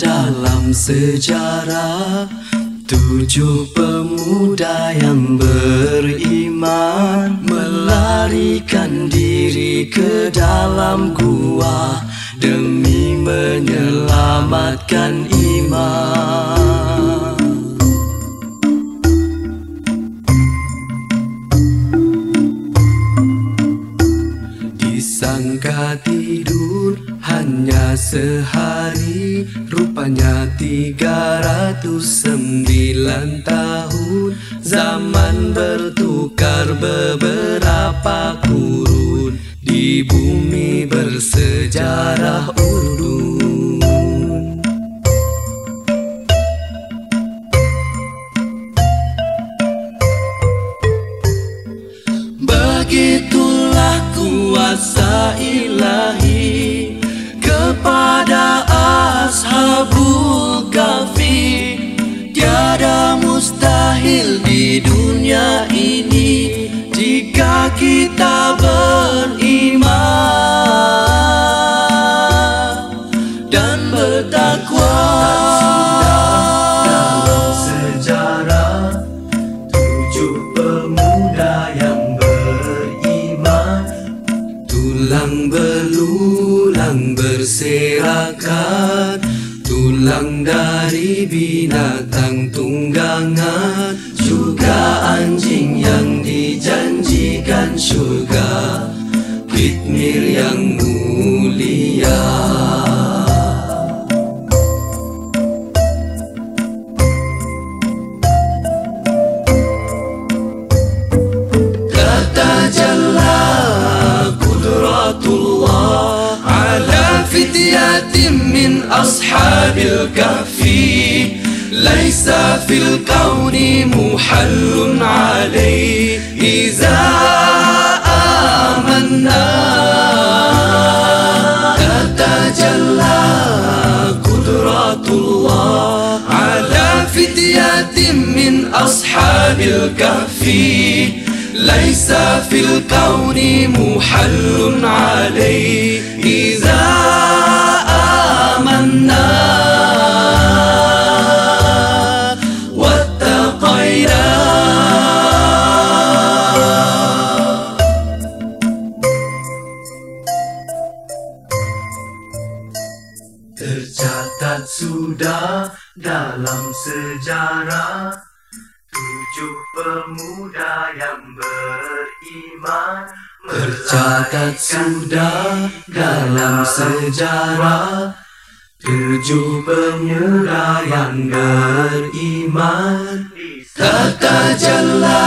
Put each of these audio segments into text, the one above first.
dalam sejarah. Tujuh pemuda yang beriman Melarikan diri ke dalam gua Demi menyelamatkan iman. Disangka tidur hanya sehari Rupanya tiga ratus sembilan tahun. Zaman bertukar beberapa kurun. Di bumi bersejarah urun Begitulah kuasa ilahi di dunia ini jika kita beriman dan bertakwa. Dalam sejarah tujuh pemuda yang beriman. Tulang belulang berserakan. Tulang dari binatang tunggangan jika anjing yang dijanjikan surga Kitmir yang mulia. Tatajalla kudratullah Ala fidyatin min ashabil kahfi. ليس في الكون محل عليه إذا آمنا. تتجلى قدرة الله على فتية من أصحاب الكهف. ليس في الكون محل عليه إذا آمنا. Tercatat sudah dalam sejarah Tujuh pemuda yang beriman Tercatat sudah dalam sejarah Tujuh pemuda yang beriman تتجلى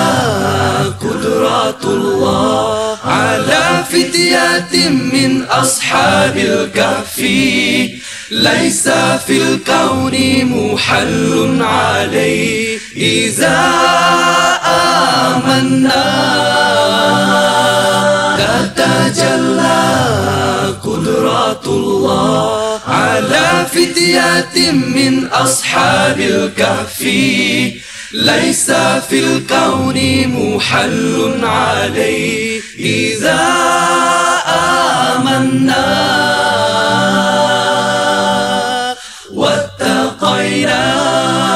قدرة الله على فتية من أصحاب الكهف ليس في الكون محل عليه. إذا آمنا تتجلى قدرة الله على فتية من أصحاب الكهف. ليس في الكون محل عليه. إذا آمنا حتى قيناه